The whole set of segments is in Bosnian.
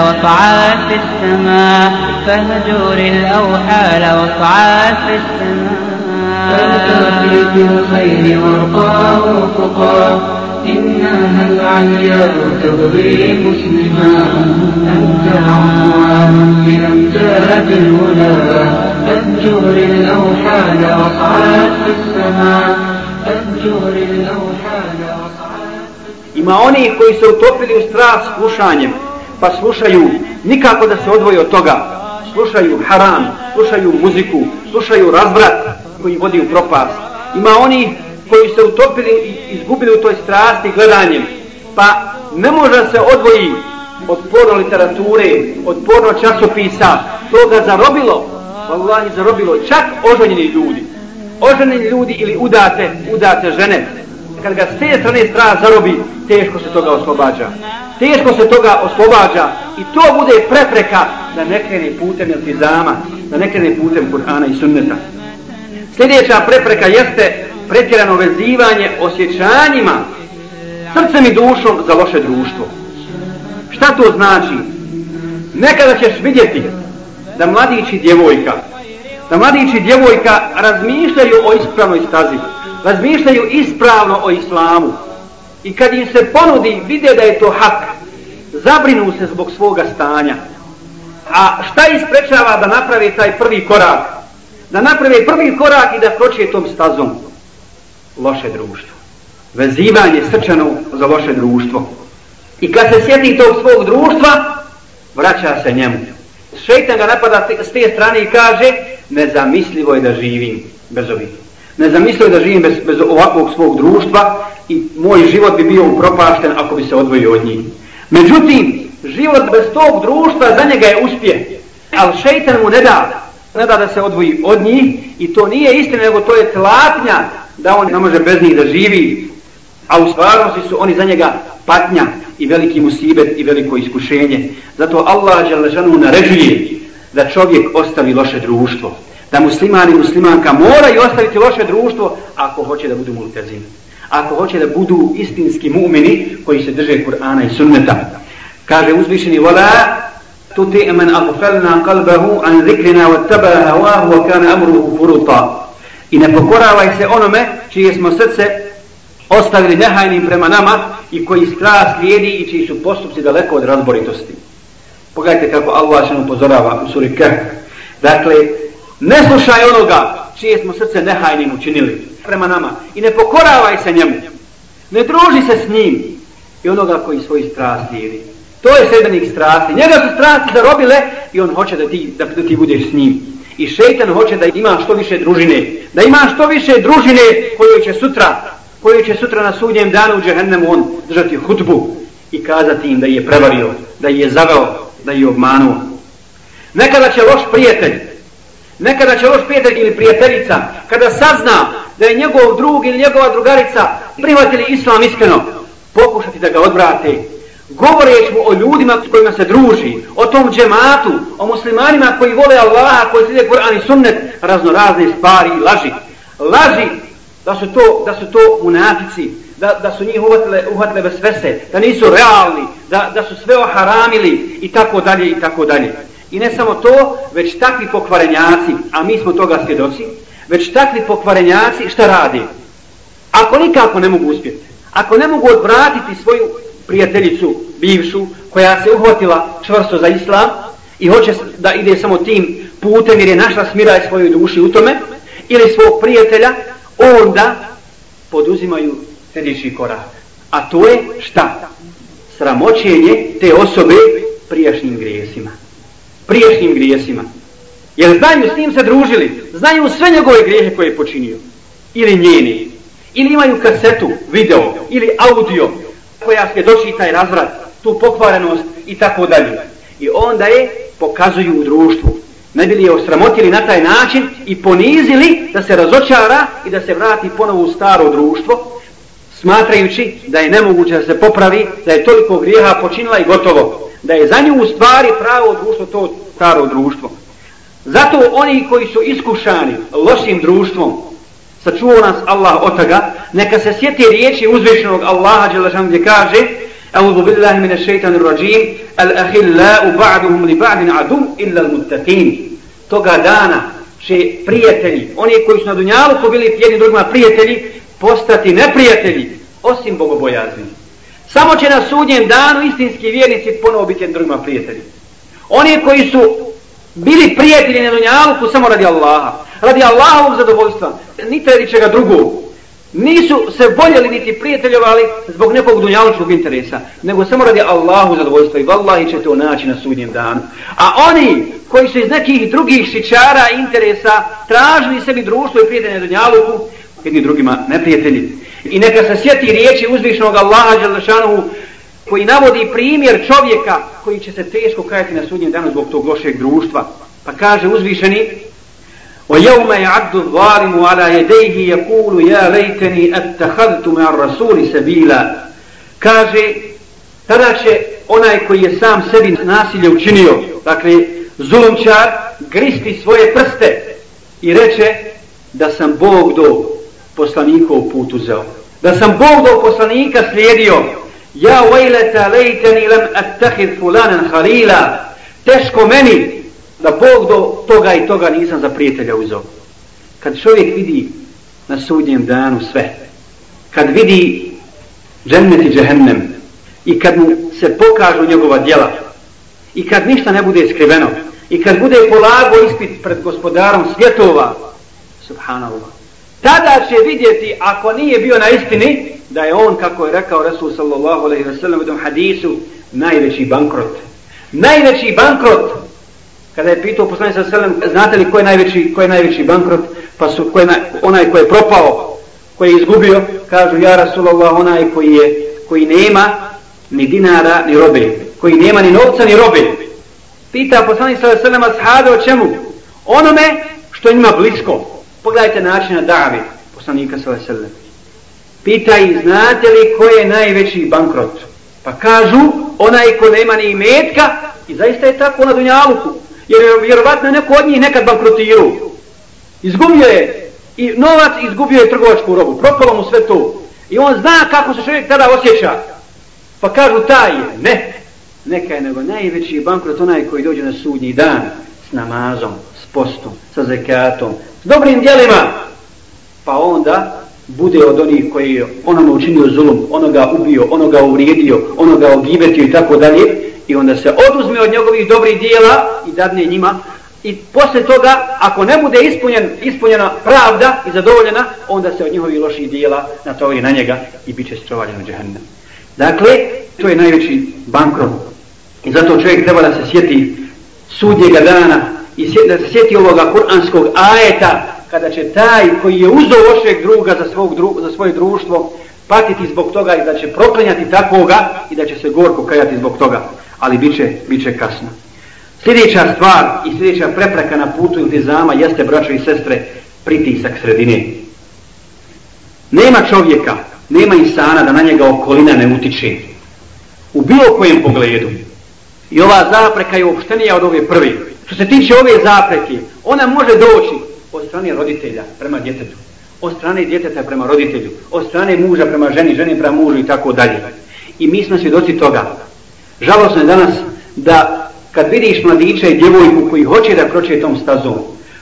وقعت في السماء فهجور الأوحال وقعت في السماء فلتأتي بالخير مرقاه فقا إنها العلياء تبغي مسلما أنت عنوان من أمجاد الهدى فانجر الأوحال وقعت في السماء فانجر الأوحال وقعت Ima oni koji se utopili u strast slušanjem, pa slušaju nikako da se odvoje od toga. Slušaju haram, slušaju muziku, slušaju razbrat koji vodi u propast. Ima oni koji se utopili i izgubili u toj strasti gledanjem, pa ne može se odvoji od porno literature, od porno časopisa, to ga zarobilo, vallahi zarobilo, čak oženjeni ljudi. Oženjeni ljudi ili udate, udate žene, kad ga s te strane strast zarobi, teško se toga oslobađa. Teško se toga oslobađa i to bude prepreka da ne krene putem iltizama, da ne krene putem Kur'ana i sunneta. Sljedeća prepreka jeste pretjerano vezivanje osjećanjima srcem i dušom za loše društvo. Šta to znači? Nekada ćeš vidjeti da mladić i djevojka, da mladić i djevojka razmišljaju o ispravnoj stazi, razmišljaju ispravno o islamu. I kad im se ponudi, vide da je to hak, zabrinu se zbog svoga stanja. A šta isprečava da napravi taj prvi korak? Da napravi prvi korak i da kroče tom stazom? Loše društvo. Vezivanje srčano za loše društvo. I kad se sjeti tog svog društva, vraća se njemu. Šeitan ga napada s te strane i kaže, nezamislivo je da živim bez ovih ne zamislio da živim bez, bez ovakvog svog društva i moj život bi bio upropašten ako bi se odvojio od njih. Međutim, život bez tog društva za njega je uspjeh. Ali šeitan mu ne da, ne da da se odvoji od njih i to nije istina, nego to je tlapnja da on ne može bez njih da živi. A u stvarnosti su oni za njega patnja i veliki musibet i veliko iskušenje. Zato Allah Đalešanu naređuje da čovjek ostavi loše društvo da muslimani i muslimanka moraju ostaviti loše društvo ako hoće da budu multezim. Ako hoće da budu istinski mu'mini koji se drže Kur'ana i sunneta. Kaže uzvišeni vola tuti man agfalna qalbahu an zikrina wattaba hawahu wa kana amruhu furuta. I ne pokoravaj se onome čije smo srce ostavili nehajnim prema nama i koji strast slijedi i čiji su postupci daleko od razboritosti. Pogledajte kako Allah se upozorava u suri Kahf. Dakle, Ne slušaj onoga čije smo srce nehajnim učinili prema nama i ne pokoravaj se njemu. Ne druži se s njim i onoga koji svoji strasti slijedi. To je sredbenik strasti. Njega su strasti zarobile i on hoće da ti, da, da ti budeš s njim. I šeitan hoće da ima što više družine. Da ima što više družine koju će sutra, koju će sutra na sudnjem danu u džehennemu on držati hutbu i kazati im da je prevario, da je zaveo, da je obmanuo. Nekada će loš prijatelj Nekada će loš prijatelj ili prijateljica, kada sazna da je njegov drug ili njegova drugarica prihvatili islam iskreno, pokušati da ga odvrate, govoreći mu o ljudima s kojima se druži, o tom džematu, o muslimanima koji vole Allaha, koji slijede Kur'an i sunnet, raznorazne stvari i laži. Laži da su to, da su to munafici, da, da su njih uhvatile, uhvatile bez vese, da nisu realni, da, da su sve oharamili i tako dalje i tako dalje. I ne samo to, već takvi pokvarenjaci, a mi smo toga svjedoci, već takvi pokvarenjaci šta radi? Ako nikako ne mogu uspjeti, ako ne mogu odvratiti svoju prijateljicu, bivšu, koja se uhvatila čvrsto za islam i hoće da ide samo tim putem jer je našla smiraj svojoj duši u tome, ili svog prijatelja, onda poduzimaju sljedeći korak. A to je šta? Sramoćenje te osobe prijašnjim grijesima priješnjim grijesima. Jer znaju s njim se družili, znaju sve njegove grijehe koje je počinio. Ili njeni. Ili imaju kasetu, video, ili audio koja svjedoči taj razvrat, tu pokvarenost i tako dalje. I onda je pokazuju u društvu. Ne bili je osramotili na taj način i ponizili da se razočara i da se vrati ponovo u staro društvo, smatrajući da je nemoguće da se popravi, da je toliko grijeha počinila i gotovo da je za nju u stvari pravo društvo to staro društvo. Zato oni koji su iskušani lošim društvom, sačuvao nas Allah od toga, neka se sjeti riječi uzvišenog Allaha Đelešan gdje kaže أعوذ بالله من الشيطان الرجيم الأخلاء بعضهم لبعض عدو إلا المتقين toga dana će prijatelji, oni koji su na Dunjalu bili jedni drugima prijatelji, postati neprijatelji, osim bogobojazni. Samo će na sudnjem danu istinski vjernici ponovo biti drugima prijatelji. Oni koji su bili prijatelji na Dunjalu samo radi Allaha, radi Allahovog zadovoljstva, niti radi čega drugog, nisu se voljeli niti prijateljovali zbog nekog dunjalučnog interesa, nego samo radi Allahu zadovoljstva i vallahi će to naći na sudnjem danu. A oni koji su iz nekih drugih šičara interesa tražili sebi društvo i prijatelje na dunjaluku, jedni drugima neprijatelji. I neka se sjeti riječi uzvišnog Allaha Đalešanovu koji navodi primjer čovjeka koji će se teško kajati na sudnjem danu zbog tog lošeg društva. Pa kaže uzvišeni ويوم يعد الظالم على يديه يقول يا ليتني اتخذت مع الرسول سبيلا kaže tada će onaj koji je sam sebi nasilje učinio dakle zulumčar gristi svoje prste i reče da sam Bog do poslanikov put uzeo. Da sam Bog do poslanika slijedio. Ja vajleta lejteni lam attahid fulanan halila. Teško meni da Bog do toga i toga nisam za prijatelja uzeo. Kad čovjek vidi na sudnjem danu sve, kad vidi džennet i džehennem i kad mu se pokažu njegova djela i kad ništa ne bude skriveno i kad bude polago ispit pred gospodarom svjetova, subhanallah, tada će vidjeti ako nije bio na istini da je on, kako je rekao Resul sallallahu alaihi wa sallam u tom hadisu, najveći bankrot. Najveći bankrot! Kada je pitao poslanik sa selam znate li ko je najveći ko je najveći bankrot? Pa su ko je na, onaj ko je propao koji je izgubio kažu ja rasulullah onaj koji je koji nema ni dinara ni robe koji nema ni novca ni robe. Pita poslanik sa selam ashabe o čemu? Onome što njima blisko pogledajte načina davi poslanika sa selam pita i znate li ko je najveći bankrot pa kažu onaj ko nema ni imetka i zaista je tako na dunjaluku jer je vjerovatno neko od njih nekad bankrotirao. Izgubio je i novac, izgubio je trgovačku robu, propalo mu sve to. I on zna kako se čovjek tada osjeća. Pa kažu taj je, ne, neka je nego najveći bankrot onaj koji dođe na sudnji dan s namazom, s postom, sa zekatom, s dobrim djelima, Pa onda bude od onih koji je onome učinio zulum, onoga ubio, onoga uvrijedio, onoga ogibetio i tako dalje, i onda se oduzme od njegovih dobrih dijela i dadne njima. I posle toga ako ne bude ispunjen, ispunjena pravda i zadovoljena onda se od njihovih loših dijela natovori na njega i bit će strovaljen u džahennem dakle to je najveći bankrot. I zato čovjek treba da se sjeti sudnjega dana i da se sjeti ovoga kuranskog ajeta kada će taj koji je uzdo lošeg druga za, svog dru, za svoje društvo patiti zbog toga i da će proklenjati takvoga i da će se gorko kajati zbog toga ali bit će, bit će kasno. Sljedeća stvar i sljedeća prepreka na putu iltizama jeste, braćo i sestre, pritisak sredine. Nema čovjeka, nema insana da na njega okolina ne utiče. U bilo kojem pogledu. I ova zapreka je uopštenija od ove prve. Što se tiče ove zapreke, ona može doći od strane roditelja prema djetetu, od strane djeteta prema roditelju, od strane muža prema ženi, ženi prema mužu i tako dalje. I mi smo svjedoci toga Žalosno je danas da kad vidiš mladića i djevojku koji hoće da kroče tom stazom,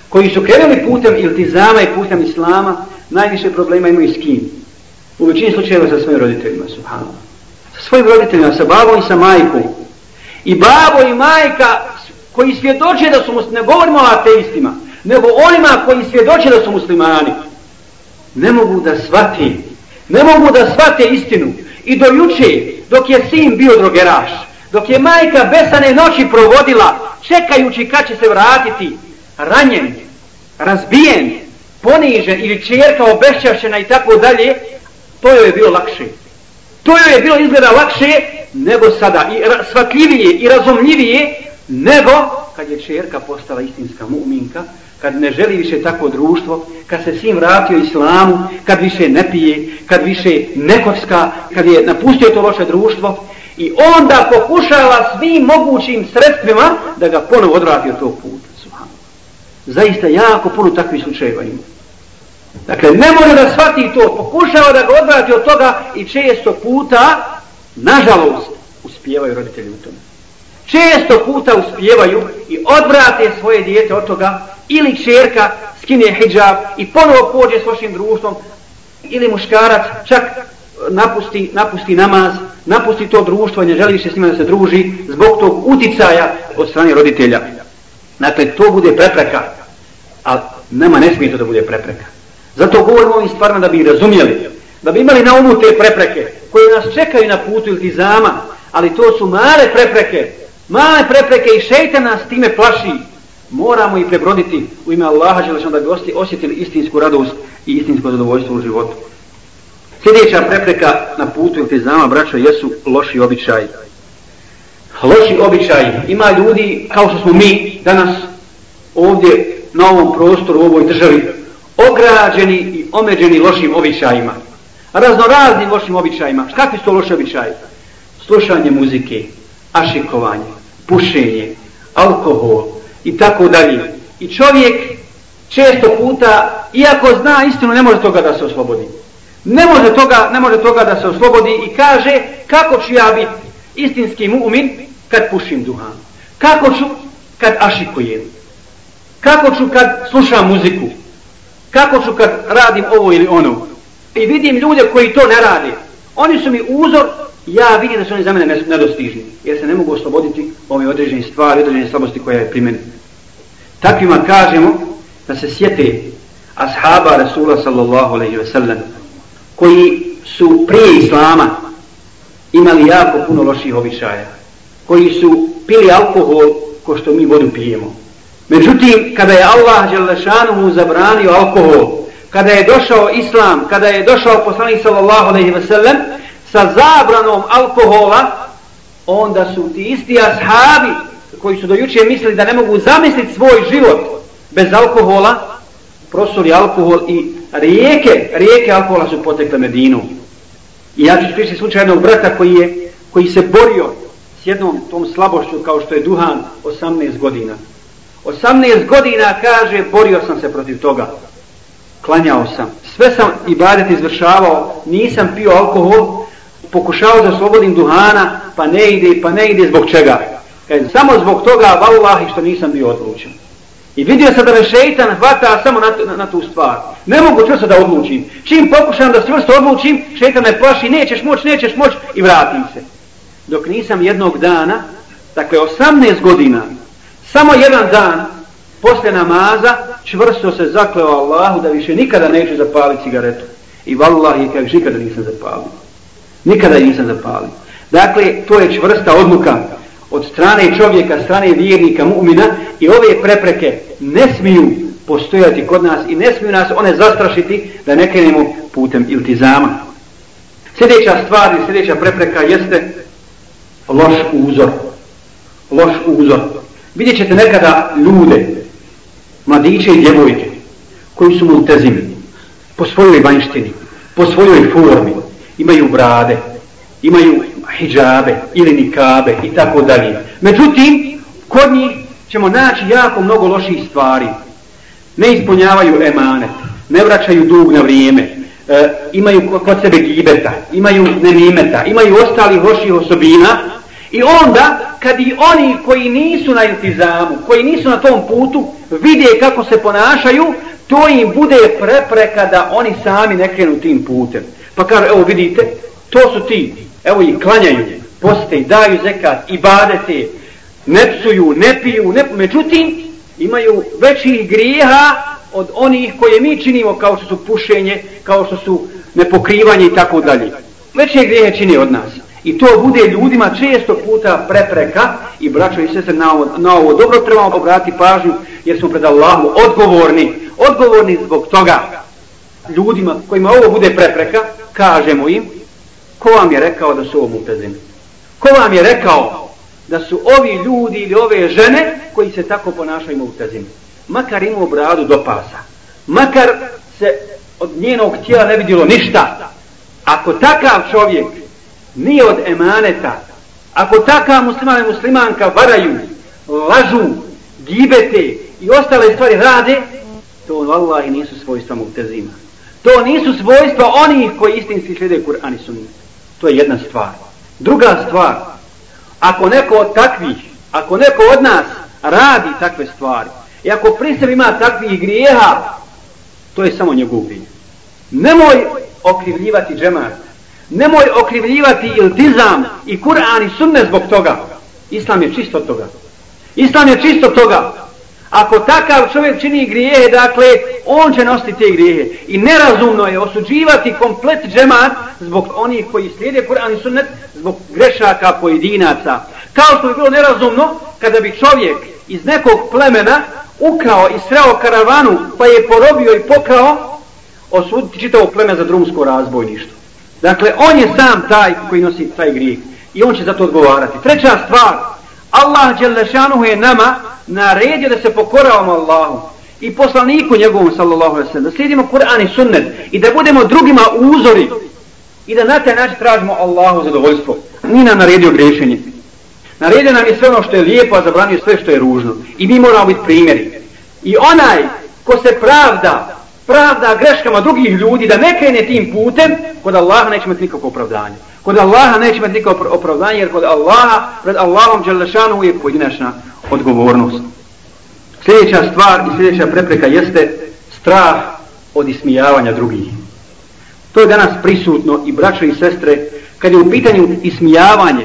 koji su krenuli putem iltizama i putem islama, najviše problema imaju s kim? U većini slučajeva sa svojim roditeljima, subhanallah. Sa svojim roditeljima, sa babom i sa majkom. I babo i majka koji svjedoče da su muslimani, ne govorimo o ateistima, nego onima koji svjedoče da su muslimani, ne mogu da shvate, ne mogu da shvate istinu. I do juče, dok je sin bio drogeraš, dok je majka besane noći provodila, čekajući kad će se vratiti, ranjen, razbijen, ponižen ili čerka obešćašena i tako dalje, to joj je bilo lakše. To joj je bilo izgleda lakše nego sada, i svatljivije i razumljivije, nego kad je čerka postala istinska mu'minka, kad ne želi više takvo društvo, kad se sin vratio islamu, kad više ne pije, kad više ne kocka, kad je napustio to loše društvo i onda pokušala svim mogućim sredstvima da ga ponovo odvrati od tog puta. Zaista jako puno takvih slučajeva ima. Dakle, ne može da shvati to, pokušava da ga odvrati od toga i često puta nažalost, uspijevaju roditelji u tome. Često puta uspijevaju i odvrate svoje dijete od toga, ili čerka skine hijab i ponovo pođe s vašim društvom, ili muškarac čak napusti, napusti namaz, napusti to društvo i ne želi se s njima da se druži zbog tog uticaja od strane roditelja. Dakle, to bude prepreka, a nema ne smije to da bude prepreka. Zato govorimo ovim stvarima da bi razumjeli, da bi imali na umu te prepreke koje nas čekaju na putu iltizama, ali to su male prepreke, male prepreke i šeitan nas time plaši. Moramo ih prebroditi u ime Allaha, Želešan da bi osjetili istinsku radost i istinsko zadovoljstvo u životu. Sljedeća prepreka na putu iltizama, braćo, jesu loši običaji. Loši običaji. Ima ljudi, kao što smo mi danas ovdje na ovom prostoru, u ovoj državi, ograđeni i omeđeni lošim običajima. Raznoraznim lošim običajima. Kakvi su to loši običaji? Slušanje muzike, ašikovanje, pušenje, alkohol i tako dalje. I čovjek često puta, iako zna istinu, ne može toga da se oslobodi. Ne može toga, ne može toga da se oslobodi i kaže kako ću ja biti istinski mu'min kad pušim duhan. Kako ću kad ašikujem. Kako ću kad slušam muziku. Kako ću kad radim ovo ili ono. I vidim ljude koji to ne rade. Oni su mi uzor, ja vidim da su oni za mene nedostižni. Jer se ne mogu osloboditi ove određene stvari, određene slabosti koje je pri meni. Takvima kažemo da se sjete ashaba Rasula sallallahu alaihi ve sellem koji su prije Islama imali jako puno loših običaja, koji su pili alkohol ko što mi vodu pijemo. Međutim, kada je Allah Đelešanu zabranio alkohol, kada je došao Islam, kada je došao poslanik sallallahu alaihi ve sellem sa zabranom alkohola, onda su ti isti ashabi koji su dojuče mislili da ne mogu zamisliti svoj život bez alkohola, prosuli alkohol i rijeke, rijeke alkohola su potekle Medinu. I ja ću pričati slučaj jednog brata koji je, koji se borio s jednom tom slabošću kao što je duhan 18 godina. 18 godina kaže, borio sam se protiv toga. Klanjao sam. Sve sam ibadet izvršavao, nisam pio alkohol, pokušao da slobodim duhana, pa ne ide, pa ne ide zbog čega. E, samo zbog toga, vallahi, što nisam bio odlučen. I vidio sam da me šeitan hvata samo na, na, na tu stvar. Ne mogu čvrsto da odlučim. Čim pokušam da čvrsto odlučim, šeitan me plaši, nećeš moć, nećeš moć i vratim se. Dok nisam jednog dana, dakle 18 godina, samo jedan dan, posle namaza, čvrsto se zakleo Allahu da više nikada neće zapaliti cigaretu. I vallahi, kak nikada nisam zapalio. Nikada nisam zapalio. Dakle, to je čvrsta odluka od strane čovjeka, strane vjernika, mu'mina i ove prepreke ne smiju postojati kod nas i ne smiju nas one zastrašiti da ne krenemo putem iltizama. Sljedeća stvar i sljedeća prepreka jeste loš uzor. Loš uzor. Vidjet ćete nekada ljude, mladiće i djevojke, koji su multezimi, po svojoj vanjštini, po svojoj formi, imaju brade, imaju hijabe ili nikabe i tako dalje. Međutim, kod njih ćemo naći jako mnogo loših stvari. Ne ispunjavaju emanet, ne vraćaju dug na vrijeme, e, imaju kod sebe gibeta, imaju nemimeta, imaju ostali loših osobina i onda kad i oni koji nisu na intizamu, koji nisu na tom putu, vide kako se ponašaju, to im bude prepreka da oni sami ne krenu tim putem. Pa kaže, evo vidite, to su ti, evo i klanjaju, poste, daju zekat, i badete, ne psuju, ne piju, ne, međutim, imaju većih grijeha od onih koje mi činimo kao što su pušenje, kao što su nepokrivanje i tako dalje. Veće grijehe čini od nas. I to bude ljudima često puta prepreka i braćo i sestre na ovo, na ovo dobro trebamo obratiti pažnju jer smo pred Allahom odgovorni, odgovorni zbog toga ljudima kojima ovo bude prepreka, kažemo im Ko vam je rekao da su ovo mutezini? Ko vam je rekao da su ovi ljudi ili ove žene koji se tako ponašaju mutezini? Makar imao bradu do pasa. Makar se od njenog tijela ne vidjelo ništa. Ako takav čovjek nije od emaneta, ako takav musliman i muslimanka varaju, lažu, gibete i ostale stvari rade, to vallahi nisu svojstva mutezima. To nisu svojstva onih koji istinski slijede Kur'an i Sunni. To je jedna stvar. Druga stvar, ako neko od takvih, ako neko od nas radi takve stvari, i ako pri sebi ima takvih grijeha, to je samo njegov grijeh. Nemoj okrivljivati džemat, nemoj okrivljivati iltizam i Kur'an i sunne zbog toga. Islam je čisto toga. Islam je čisto toga. Ako takav čovjek čini grijehe, dakle, on će nositi te grijehe. I nerazumno je osuđivati komplet džemat zbog onih koji slijede Kur'an i sunnet, zbog grešaka pojedinaca. Kao što bi bilo nerazumno kada bi čovjek iz nekog plemena ukrao i sreo karavanu pa je porobio i pokrao osuditi čitavo pleme za drumsko razbojništvo. Dakle, on je sam taj koji nosi taj grijeh i on će za to odgovarati. Treća stvar, Allah Đelešanuhu je nama naredio da se pokoravamo Allahu i poslaniku njegovom sallallahu alaihi sellem da slijedimo Kur'an i sunnet i da budemo drugima uzori i da na taj način tražimo Allahu zadovoljstvo. Nije nam naredio grešenje. Naredio nam je sve ono što je lijepo, a zabranio sve što je ružno. I mi moramo biti primjeri. I onaj ko se pravda, pravda greškama drugih ljudi, da ne krene tim putem, kod Allaha neće imati nikakvo opravdanje. Kod Allaha neće imati nikakvo opravdanje, jer kod Allaha, pred Allahom Đelešanu je pojedinačna odgovornost. Sljedeća stvar i sljedeća prepreka jeste strah od ismijavanja drugih. To je danas prisutno i braćo i sestre, kad je u pitanju ismijavanje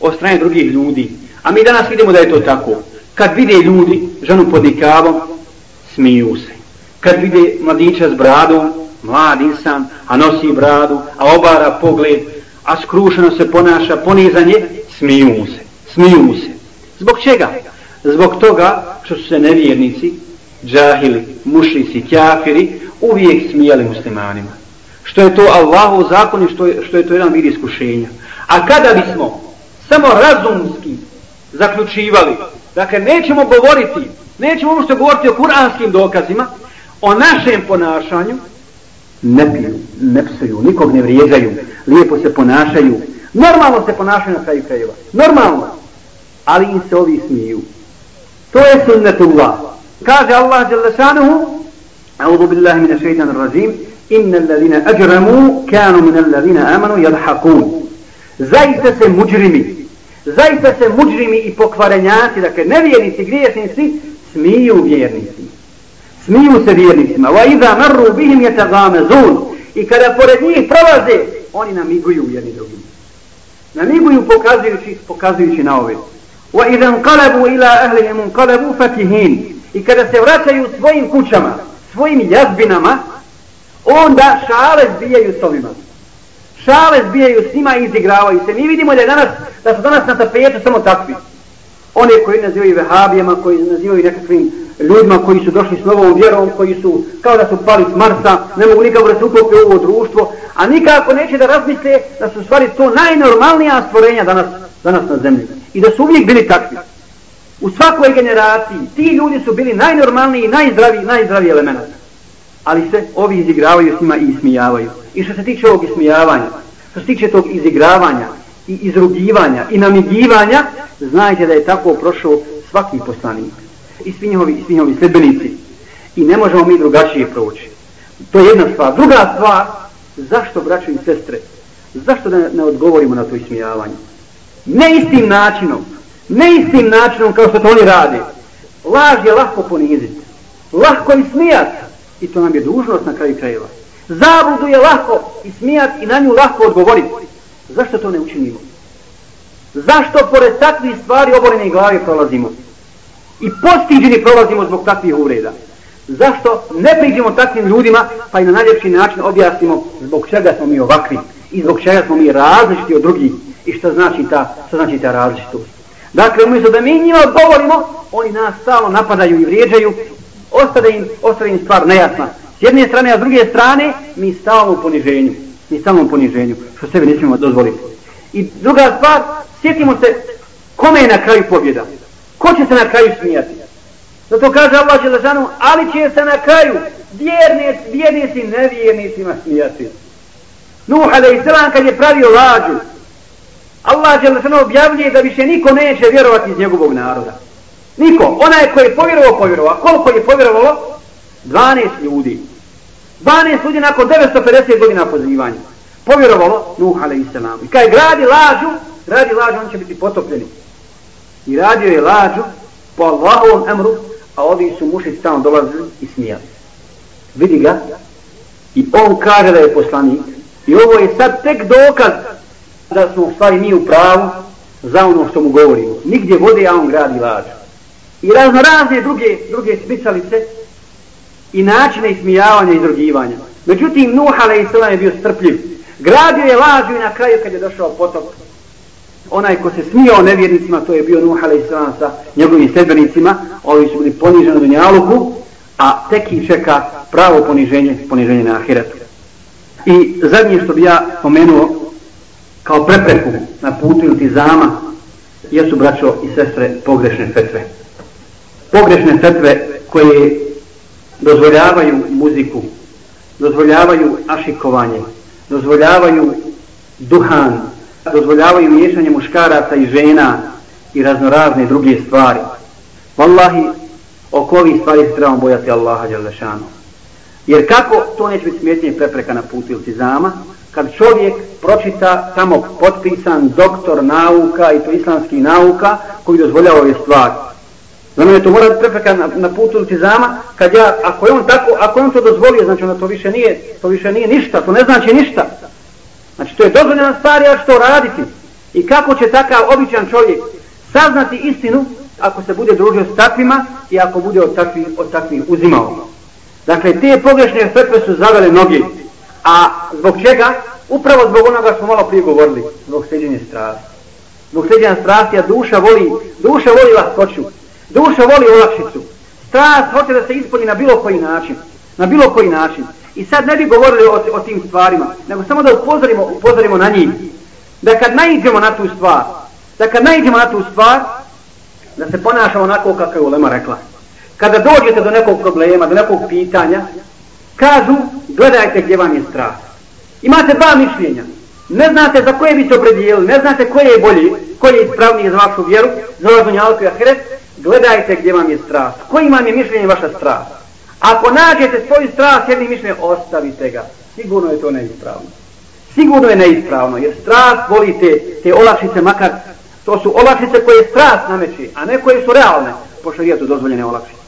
od strane drugih ljudi. A mi danas vidimo da je to tako. Kad vide ljudi ženu pod nikavom, smiju se. Kad vide mladića s bradom, mlad insan, a nosi bradu, a obara pogled, a skrušeno se ponaša, ponizanje, smiju se. Smiju se. Zbog čega? Zbog toga što su se nevjernici, džahili, mušlici, kjafiri, uvijek smijali muslimanima. Što je to Allahov zakon i što je, što je to jedan vid iskušenja. A kada bismo samo razumski zaključivali, dakle nećemo govoriti, nećemo ono što govoriti o kuranskim dokazima, o našem ponašanju, ne piju, ne psuju, nikog ne vrijeđaju, lijepo se ponašaju, normalno se ponašaju na kraju krajeva, normalno, ali im se ovi smiju. To je sunnetullah. Kaže Allah jalla šanuhu, أعوذ بالله من الشيطان الرجيم إن الذين أجرموا كانوا من الذين آمنوا يضحكون zaista se muđrimi zaista se muđrimi i pokvarenjaci dakle nevjernici, griješnici smiju vjernici smiju se vjernicima. Wa idha marru bihim yatagamazun i kada pored njih prolaze oni namiguju jedni drugim. Namiguju pokazujući pokazujući na ove. Wa idha qalabu ila ahlihim qalabu fakihin i kada se vraćaju svojim kućama svojim jazbinama onda šale zbijaju s ovima. Šale zbijaju s njima i izigravaju se. Mi vidimo da je danas, da su danas na tapetu samo takvi. One koji nazivaju vehabijama, koji nazivaju nekakvim ljudima koji su došli s novom vjerom, koji su kao da su pali s Marsa, ne mogu nikako da se uklopi u ovo društvo, a nikako neće da razmisle da su stvari to najnormalnija stvorenja danas, danas na zemlji. I da su uvijek bili takvi. U svakoj generaciji ti ljudi su bili najnormalniji i najzdraviji, najzdraviji element ali se ovi izigravaju s njima i ismijavaju. I što se tiče ovog ismijavanja, što se tiče tog izigravanja i izrugivanja i namigivanja, znajte da je tako prošao svaki poslanik i svi njihovi, svi njihovi sredbenici. I ne možemo mi drugačije proći. To je jedna stvar. Druga stvar, zašto braćo i sestre, zašto da ne odgovorimo na to ismijavanje? Ne istim načinom, ne istim načinom kao što to oni rade. Laž je lahko poniziti, lahko ismijati, I to nam je dužnost na kraju krajeva. Zabludu je lako i smijat i na nju lako odgovoriti. Zašto to ne učinimo? Zašto pored takvih stvari oborene glave prolazimo? I postiđeni prolazimo zbog takvih uvreda. Zašto ne priđemo takvim ljudima pa i na najljepši način objasnimo zbog čega smo mi ovakvi i zbog čega smo mi različiti od drugih i što znači ta, što znači ta različitost. Dakle, umjesto da mi njima govorimo, oni nas stalno napadaju i vrijeđaju ostade im, ostade im stvar nejasna. S jedne strane, a s druge strane, mi stalno u poniženju. Mi stalno u poniženju, što sebi ne smijemo dozvoliti. I druga stvar, sjetimo se kome je na kraju pobjeda. Ko će se na kraju smijati? Zato kaže Allah Đelešanu, ali će se na kraju vjernic, vjernici nevjernicima smijati. Nuh alaih kad je pravio lađu, Allah Đelešanu objavljuje da više niko neće vjerovati iz njegovog naroda. Niko. Onaj koji je povjerovao, povjerovao. Koliko je povjerovalo? 12 ljudi. 12 ljudi nakon 950 godina pozivanja. povjerovalo Nuh alaih. I kaj gradi lađu, gradi lađu, on će biti potopljeni. I radio je lađu po Allahovom emru, a ovi su mušici tamo dolazili i smijali. Vidi ga i on kaže da je poslanik. I ovo je sad tek dokaz da smo u stvari mi u pravu za ono što mu govorimo. Nigdje vode, a on gradi lađu. I razno razne druge, druge smicalice i načine ismijavanja i izrugivanja. Međutim, Nuh a.s. je bio strpljiv. Gradio je lađu i na kraju kad je došao potop. Onaj ko se smijao nevjernicima, to je bio Nuh a.s. sa njegovim sedbenicima. Ovi su bili poniženi u njaluku, a tek ih čeka pravo poniženje, poniženje na ahiretu. I zadnje što bi ja pomenuo kao prepreku na putu iltizama jesu braćo i sestre pogrešne fetve. Pogrešne fetve koje dozvoljavaju muziku, dozvoljavaju ašikovanje, dozvoljavaju duhan, dozvoljavaju miješanje muškaraca i žena i raznorazne druge stvari. Wallahi, oko ovih stvari se trebamo bojati Allaha Đalešanu. Jer kako to neće biti smjetnije prepreka na putu iltizama, kad čovjek pročita samo potpisan doktor nauka i to islamskih nauka koji dozvoljava ove stvari. Za mene to mora prepreka na, na putu iltizama, kad ja, ako je on tako, ako je on to dozvolio, znači onda to više nije, to više nije ništa, to ne znači ništa. Znači to je dozvoljena stvar, ja što raditi. I kako će takav običan čovjek saznati istinu ako se bude družio s takvima i ako bude od takvih, od takvih uzimao. Dakle, te pogrešne fetve su zavele noge. A zbog čega? Upravo zbog onoga smo malo prije govorili. Zbog sređenja strasti. Zbog sređenja strasti, a duša voli, duša voli laskoću. Duša voli olakšicu. Strast hoće da se ispuni na bilo koji način. Na bilo koji način. I sad ne bi govorili o, o tim stvarima, nego samo da upozorimo, upozorimo na njih. Da kad naiđemo na tu stvar, da kad naiđemo na tu stvar, da se ponašamo onako kako je Ulema rekla. Kada dođete do nekog problema, do nekog pitanja, kažu, gledajte gdje vam je strah. Imate dva mišljenja. Ne znate za koje bi se opredijeli, ne znate koje je bolji, koje je ispravnije za vašu vjeru, za vašu njalku i ahiret, gledajte gdje vam je strah. Koji vam je mišljenje vaša strah? Ako nađete svoju strast, jedni mišljenje, ostavite ga. Sigurno je to neispravno. Sigurno je neispravno, jer strast voli te, te olakšice, makar to su olakšice koje strast nameći, a ne koje su realne, po šarijetu dozvoljene olakšice.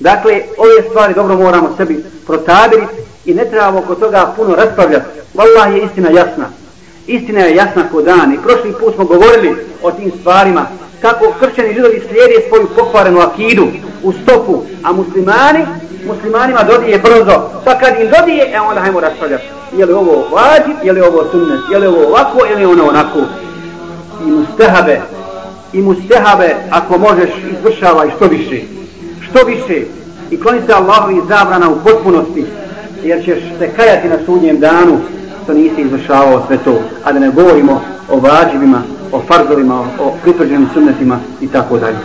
Dakle, ove stvari dobro moramo sebi protabiriti i ne trebamo oko toga puno raspravljati. Wallah je istina jasna. Istina je jasna ko dan. I prošli put smo govorili o tim stvarima. Kako kršćani židovi slijede svoju pokvarenu akidu u stopu, a muslimani, muslimanima dodije brzo. Pa kad im dodije, e onda hajmo raspravljati. Je li ovo vađi, je li ovo sunnet, je li ovo ovako, je li ono onako. I mustehabe, i mustehabe, ako možeš, izvršavaj što više. Što više. I kloni se Allahovi zabrana u potpunosti jer ćeš se kajati na sudnjem danu što nisi izvršavao sve to, a da ne govorimo o vađivima, o farzovima, o pritvrđenim sunnetima i tako dalje.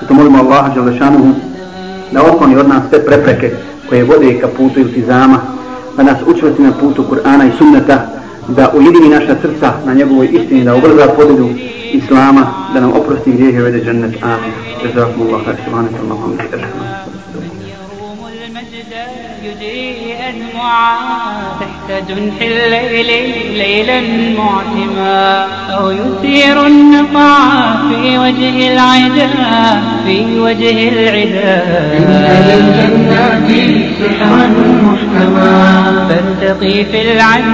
Zato molimo Allaha Đalešanuhu da otkloni od nas sve prepreke koje vode ka putu iltizama, da nas učvrsti na putu Kur'ana i sunneta, da ujedini naša srca na njegovoj istini, da ubrza pobjedu Islama, da nam oprosti grijehe vede džennet. Amin. Jazakumullahu khairan. alaihi wa bihamdihi. يجيء أدمعا تحت جنح الليل ليلا معتما. أو يثير النقع في وجه العدا في وجه العدا. إن للجنات سحرا محكما. فارتقي في العدل.